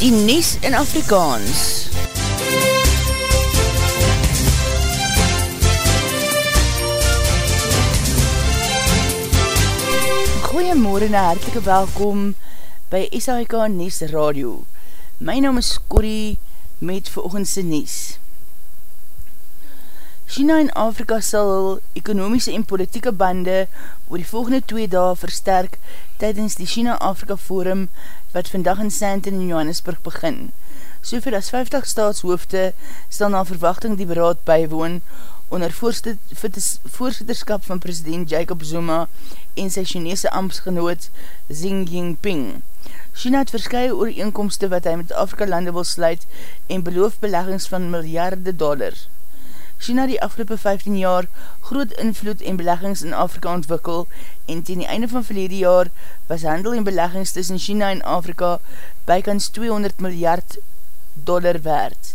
die Nies in Afrikaans. Goeiemorgen en hartelike welkom by SAIK Nies Radio. My naam is Corrie met veroogendse Nies. China en Afrika sal ekonomiese en politieke bande oor die volgende twee dae versterk tydens die China-Afrika Forum wat vandag in Sandton in Johannesburg begin. Sover as 50 staatshoofde sal na verwachting die beraad bywoon onder voorzitterskap van president Jacob Zuma en sy Chinese ambtsgenoot Xi Jinping. China het verskye ooreenkomste wat hy met Afrika lande wil sluit en beloof beleggings van miljarde dollars. China die afgelopen 15 jaar groot invloed en beleggings in Afrika ontwikkel en ten die einde van verlede jaar was handel en beleggings tussen China en Afrika bykans 200 miljard dollar waard.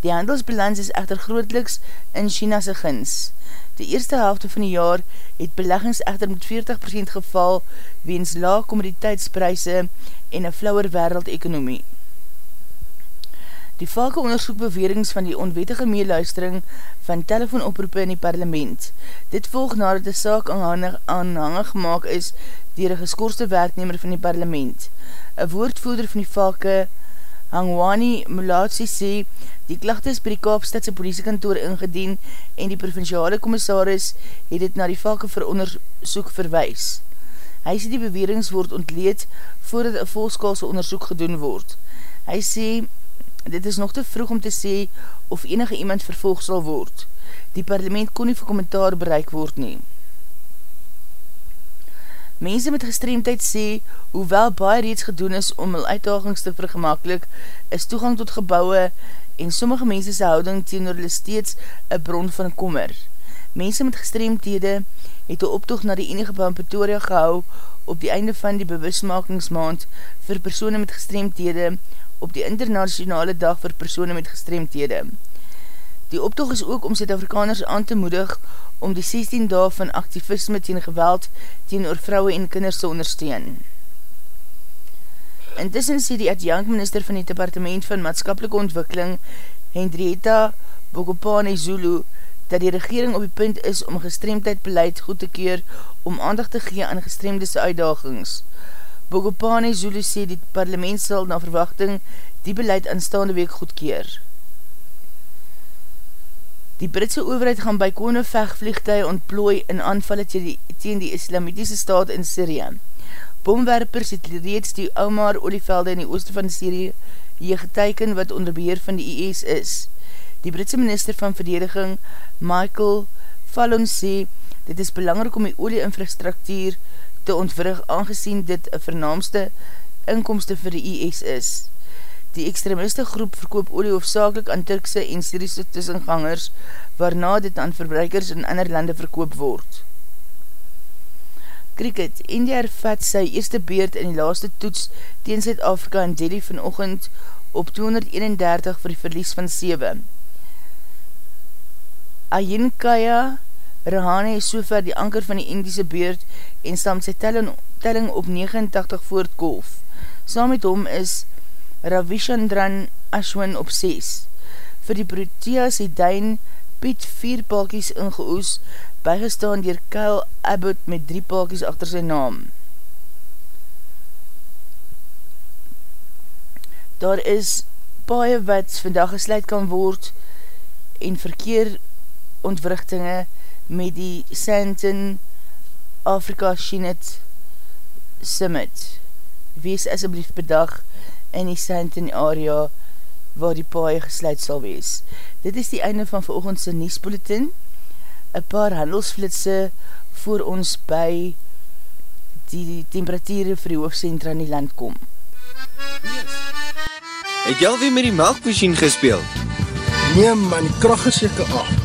Die handelsbalans is echter grootliks in China'se gins. De eerste helfte van die jaar het beleggings echter met 40% geval weens laag commoditeitspryse en een flauwer wereldekonomie. Die valke onderzoek bewerings van die onwetige meeluistering van telefoonoproepe in die parlement. Dit volg nadat die saak aanhangig gemaakt is dier een geskoorste werknemer van die parlement. Een woordvoerder van die valke, Hangwani Mulatsi, sê die klacht is by die Kaapstadse politiekantoor ingedien en die provinciale commissaris het dit na die valke vir onderzoek verwijs. Hy sê die bewerings word ontleed voordat een volskaalse onderzoek gedoen word. Hy sê dit is nog te vroeg om te sê of enige iemand vervolg sal word. Die parlement kon nie vir kommentaar bereik word nie. Mense met gestreemdheid sê, hoewel baie reeds gedoen is om hulle uitdagings te vergemakkelijk, is toegang tot gebouwe en sommige mense sy houding teenoor hulle steeds een bron van kommer. Mense met gestreemdhede het een optocht na die enige in Pretoria gehou op die einde van die bewusmakingsmaand vir persoene met gestreemdhede op die internationale dag vir persoene met gestreemdhede. Die optocht is ook om Zuid-Afrikaners aan te moedig om die 16 dag van activisme teen geweld teen oor vrouwe en kinders te ondersteun. Intussen sê die adjankminister van die departement van maatskapelike ontwikkeling Hendrietta Bogopane Zulu dat die regering op die punt is om gestreemdheid beleid goed te keer om aandacht te gee aan gestreemdese uitdagings. Bogopane Zulu sê die parlement sal na verwachting die beleid aanstaande week goedkeer. Die Britse overheid gaan by kone vechtvliegtuig ontplooi in aanvallen teen die islamitiese staat in Syrië. Bomwerpers het reeds die Omar olievelde in die ooste van Syrië hier geteiken wat onder beheer van die IS is. Die Britse minister van verdediging Michael Fallon sê dit is belangrijk om die olie-infrastructuur te ontwrig aangezien dit een vernaamste inkomste vir die IS is. Die extremiste groep verkoop olie hoofdzakelik aan Turkse en Syrische tussengangers, waarna dit aan verbruikers in ander lande verkoop word. Cricket, India ervat sy eerste beurt in die laaste toets teen Zuid-Afrika in Delhi vanochtend op 231 vir die verlies van 7. Ayinkaya Rahane is sover die anker van die Indiese beurt en stam sy telling, telling op 89 voort golf. Saam met hom is Ravishandran Ashwin op 6. Vir die Proteas het Dijn Piet 4 palkies ingeoes, bygestaan dier Kyle Abbott met 3 palkies achter sy naam. Daar is paie wat vandag gesluit kan word en verkeer ontwrichtinge met die Santon Afrika Shinet Summit. Wees asblief bedag in die Santon area waar die paie gesluit sal wees. Dit is die einde van veroogendse Niesbulletin. Een paar handelsflitse voor ons by die temperatuur vir die hoofdcentra in die land kom. Het jy alweer met die melkmachine gespeeld? Nee man, die kracht is jyke af.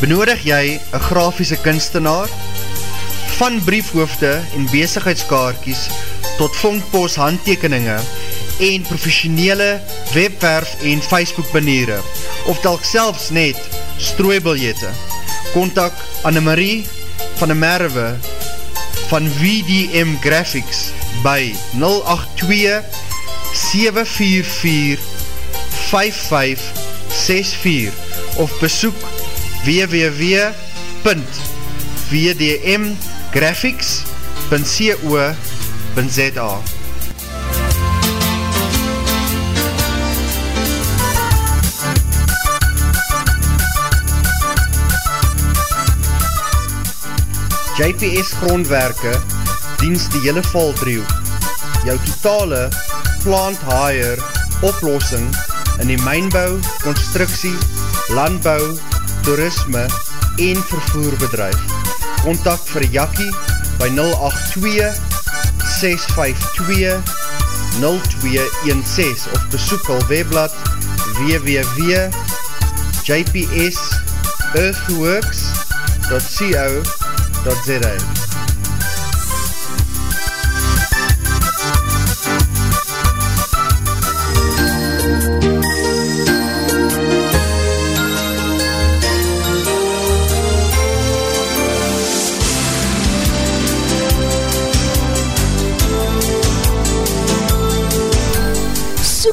Benodig jy een grafiese kunstenaar? Van briefhoofde en bezigheidskaartjes tot vondpost handtekeninge en professionele webwerf en Facebook baniere of telk selfs net strooibiljette. Contact Annemarie van de Merwe van VDM Graphics by 082 744 5564 of besoek www.vdmgraphics.co.za JPS grondwerke diens die hele valdriehoek. Jou totale plant hire oplossing in die mijnbouw, constructie, landbouw, toerisme en vervoerbedrijf. Contact vir Jakkie by 082 652 0216 of besoek al webblad www.jpsearthworks.co.za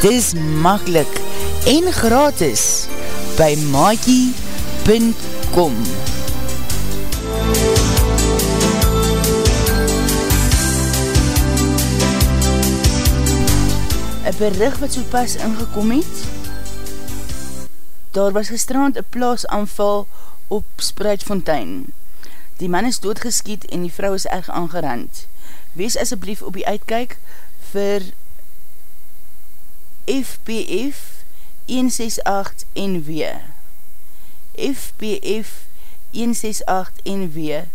Dis makkelijk en gratis by maakie.com Een bericht wat so pas ingekom het. Daar was gestrand een plaasanval op Spruitfontein. Die man is doodgeskiet en die vrou is erg aangerand. Wees asjeblief op die uitkijk vir FPF 168 NW FPF 168 NW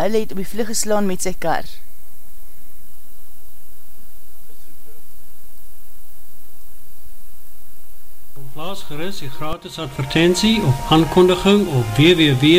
Hulle het op die vlug geslaan met sy kar. Plaas gerust die gratis advertentie of aankondiging op www.v.co.za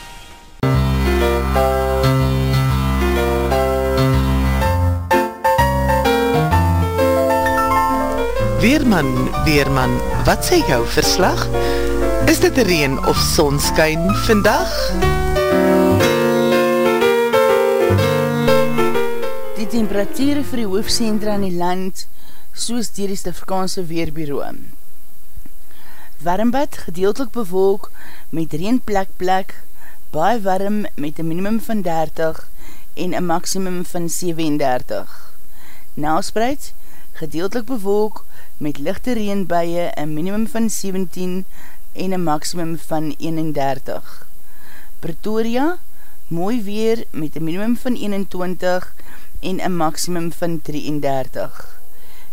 Weerman, Weerman, wat sê jou verslag? Is dit reen of sonskyn vandag? Die temperatuur vir die hoofdcentra in die land, soos dier die Stifrikaanse Weerbureau. Warmbad gedeeltelik bewolk met reenplek plek, baie warm met een minimum van 30 en een maximum van 37. Nelspreid, gedeeltelik bewolk met lichte reenbuie, een minimum van 17 en een maximum van 31. Pretoria, mooi weer met een minimum van 21 en een maximum van 33.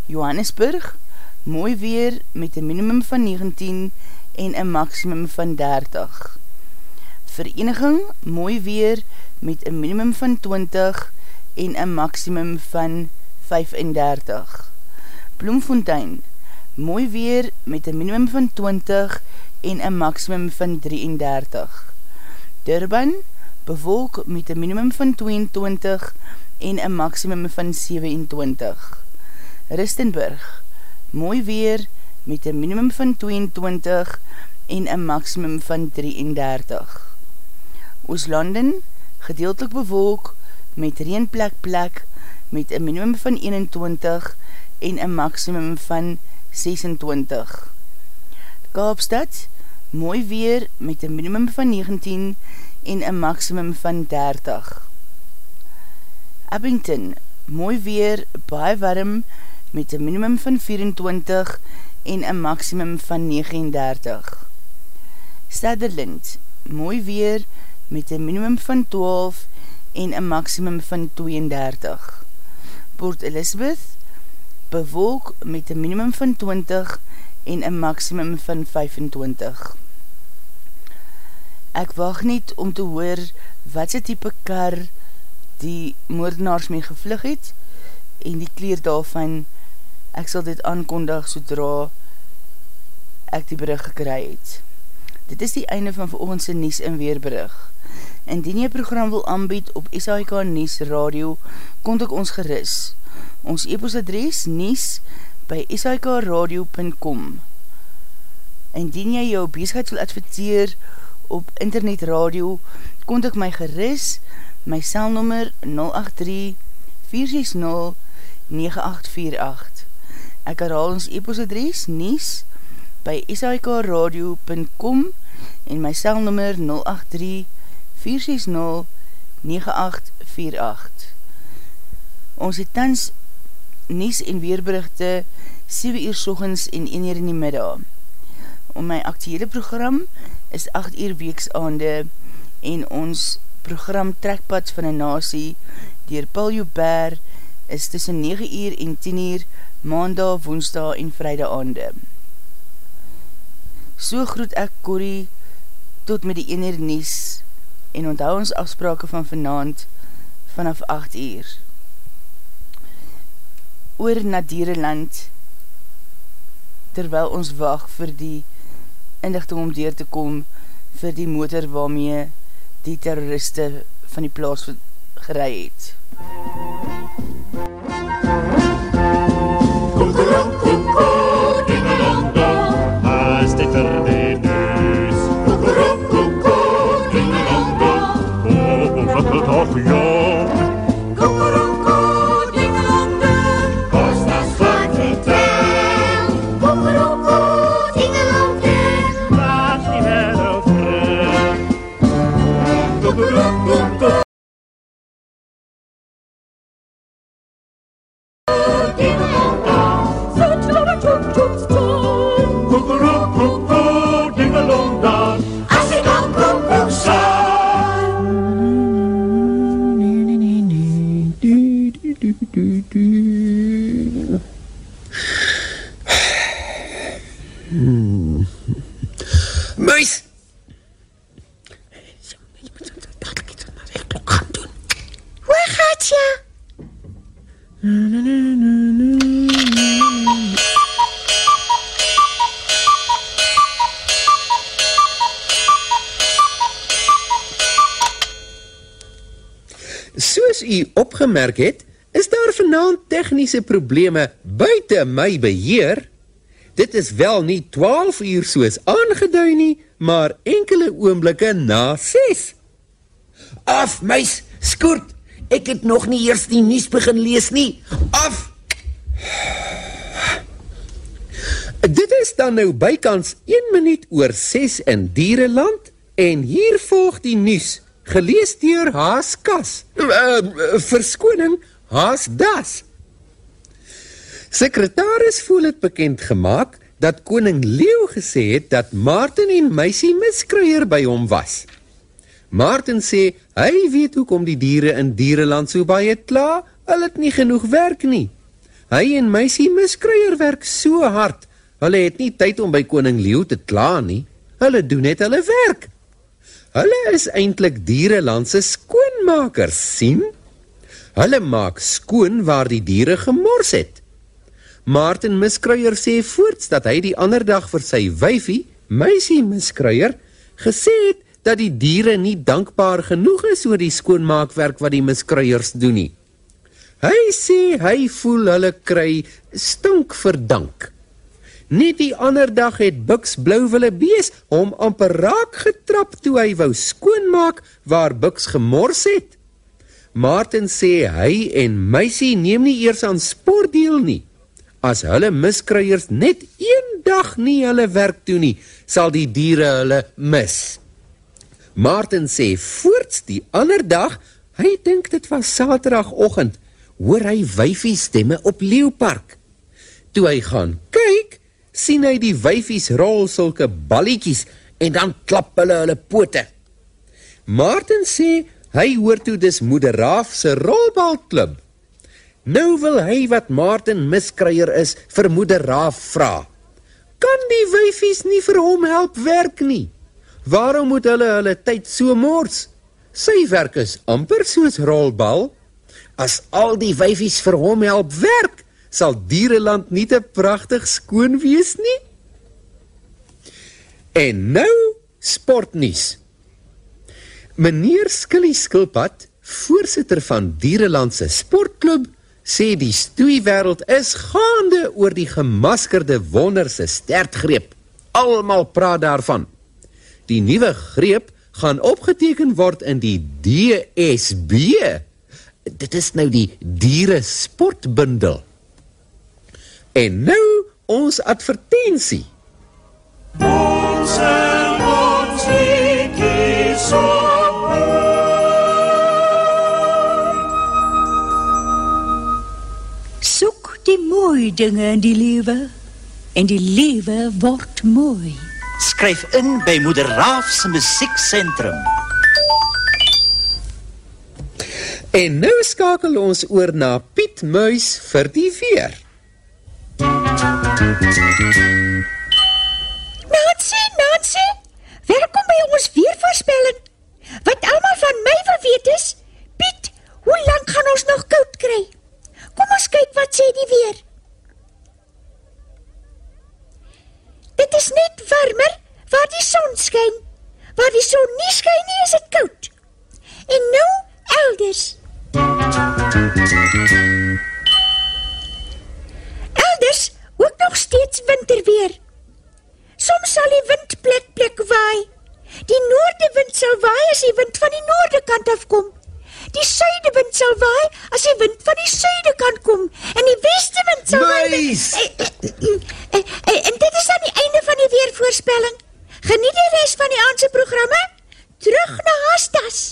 Johannesburg, mooi weer met een minimum van 19 en een maximum van 30. Vereniging, mooi weer met een minimum van 20 en een maximum van 35. Bloemfontein, mooi weer met een minimum van 20 en een maximum van 33. Durban, bewolk met een minimum van 22 en een maximum van 27. Ristenburg, mooi weer met een minimum van 22 en een maximum van 33. Ooslanden, gedeeltelik bewolk met reenplek plek met een minimum van 21 en een maximum van 26. Kaapstad, mooi weer met een minimum van 19 en een maximum van 30. Abington, mooi weer, baie warm met een minimum van 24 en een maximum van 39. Sutherland, mooi weer met een minimum van 12 en een maximum van 32. Port Elizabeth, bewolk met een minimum van 20 en een maximum van 25. Ek wacht niet om te hoor wat sy type kar die moordenaars mee gevlug het en die kleer daarvan Ek sal dit aankondig sodra ek die berig gekry het. Dit is die einde van veroogendse Nies en Weerberig. Indien jy program wil aanbied op SHK Nies Radio, kont ek ons geris. Ons e-postadres Nies by shkradio.com Indien jy jou bezigheid wil adverteer op internet radio, kont ek my geris, my selnummer 083 460 9848 Ek herhaal ons e-postadres nies by shikradio.com en my selnummer 083-460-9848. Ons het tans nies en weerberichte 7 uur sorgens en 1 uur in die middag. Om my actuele program is 8 uur weeks aande en ons program Trekpad van een Nasie dier Paul Joubert is tussen 9 uur en 10 uur maandag, woensdag en vrijdag aande. So groet ek Corrie tot met die ene nies en onthou ons afsprake van vanavond vanaf 8 uur. Oor na Dierenland terwyl ons wacht vir die inlichting om deur te kom vir die motor waarmee die terroriste van die plaas gerei het. Muis! Opgemerk het, is daar vanaand tegniese probleme buite my beheer. Dit is wel nie 12 uur soos aangedui nie, maar enkele oomblikke na 6. Af, muis, skoort. Ek het nog nie eers die nuus begin lees nie. Af. Dit is dan nou bykans 1 minuut oor 6 in Diereland en hier volg die nuus, gelees deur Haas Kas. Uh, verskoning, Haas Das. Sekretaris voel het bekend gemaak dat koning Leo gesê het dat Martin en Meisie miskruier by hom was. Martin sê hy weet hoekom die diere in Diereland so baie kla, hulle het nie genoeg werk nie. Hy en Meisie miskruier werk so hard, hulle het nie tyd om by koning Leo te kla nie. Hulle doen net hulle werk. Hulle is eintlik Diereland se skoonmakers, sien? Hulle maak skoon waar die diere gemors het. Martin Miskruier sê voorts dat hy die ander dag vir sy wyfie, Meisie Miskruier, gesê het dat die diere nie dankbaar genoeg is oor die skoonmaakwerk wat die miskruiers doen nie. Hy sê hy voel hulle kry stink verdank. Net die ander dag het Bux Blouwille bees om amper raak getrap toe hy wou skoonmaak waar Bux gemors het. Martin sê hy en Meisie neem nie eers aan sport deel nie. As hulle miskruiers net een dag nie hulle werk doen nie, sal die diere hulle mis. Martin sê voorts die ander dag, hy dink dit was saterdagoggend, hoor hy wyfie stemme op Leeupark. Toe hy gaan kyk, sien hy die wyfies rol sulke balletjies en dan klap hulle hulle pote. Martin sê hy hoor toe dis moeder Raaf se rolbalklub. Nou wil hy wat Martin miskruier is vir moeder Raaf vra. Kan die wyfies nie vir hom help werk nie? Waarom moet hulle hulle tyd so mors? Sy werk is amper soos rolbal. As al die wyfies vir hom help werk, sal Diereland nie te pragtig skoon wees nie? En nou sportnuus. Meneer Skilly Skilpad, voorsitter van Diereland se sportklub, sê die stoeiwêreld is gaande oor die gemaskerde wonder se stertgreep. Almal praat daarvan. Die nuwe greep gaan opgeteken word in die DSB. Dit is nou die diere sportbundel. En nou ons advertensie. Ons ons kies Soek die mooi dinge in die lewe en die lewe word mooi. Skryf in by Moeder Raaf se musieksentrum. En nou skakel ons oor na Piet Muis vir die weer. Thank you. Sal waai as die wind van die noorde kant af kom. Die suidewind sal waai as die wind van die suide kant kom en die westewind sal waai. Muis! En, en, en dit is aan die einde van die weervoorspelling. Geniet die res van die aandse programme. Terug na Hastas.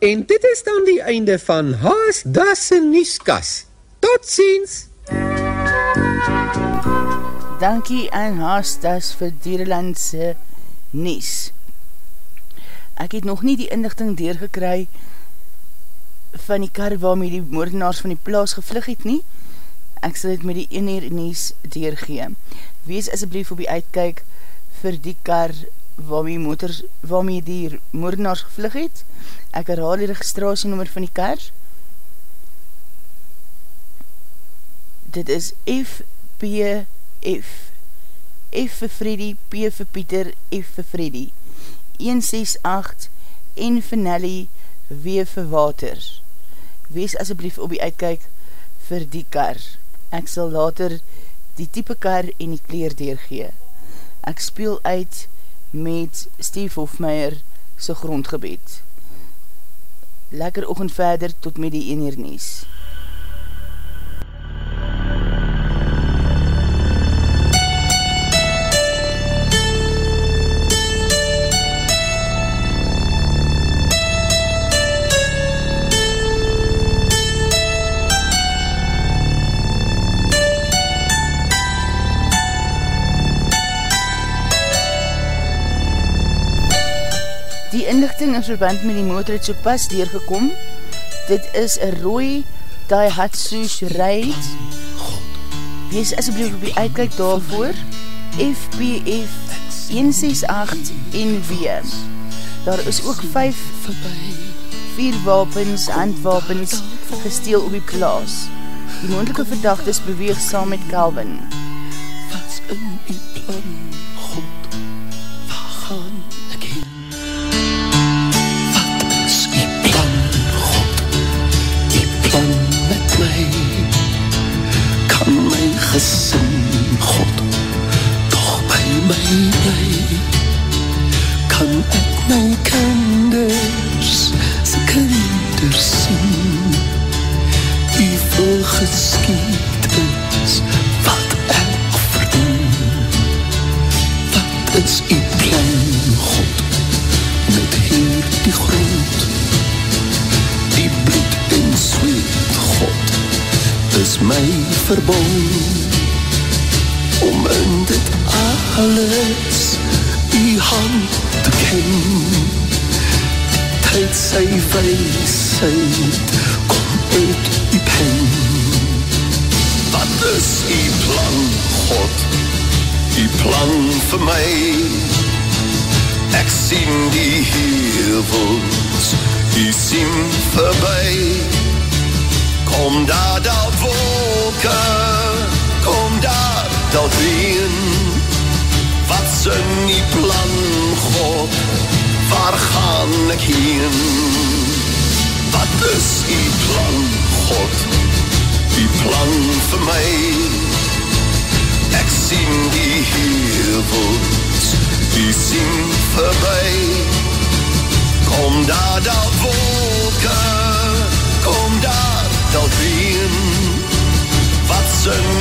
En dit is dan die einde van Haas Das se nuuskas. Totsiens. Dankie aan Haastas vir Dierelandse Nies. Ek het nog nie die inlichting deurgekry van die kar waarmee die moordenaars van die plaas gevlug het nie. Ek sal het met die eenheer nies deurgee. Wees asblief op die uitkyk vir die kar waarmee, motors, waarmee die moordenaars gevlug het. Ek herhaal die registratienummer van die kar. Dit is FPF. F vir Freddy, P vir Pieter, F vir Freddy. 168 en vir Nelly, W vir Water. Wees asblief op die uitkyk vir die kar. Ek sal later die type kar en die kleer deurgee. Ek speel uit met Steve Hofmeyer sy grondgebed. Lekker oogend verder tot met die eenheer nies. Verband met die motor het so pas deurgekom. Dit is een rooi Daihatsu Ride. Wees asblief op die uitkijk daarvoor. FPF 168 NW. Daar is ook 5 vier wapens, handwapens gesteel op die plaas. Die moendelike verdachtes beweeg saam met Calvin. Wat in die plan, die hand te ken. Die tyd sy weisheid kom uit die pen. Wat is die plan God? Die plan vir my. Ek sien die hevels die sien verby. Kom daar daar wolke. Kom daar dat ween Wat's in die plan, God Waar gaan ek heen? Wat is die plan, God? Die plan vir my. Ek sien die hevels Die sien verby. Kom daar dat wolke Kom daar dat ween Wat's in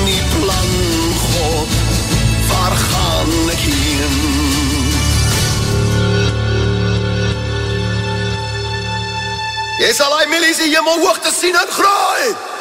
gaan ek heen? Jy sal hy milies die hemel hoog te sien en graai!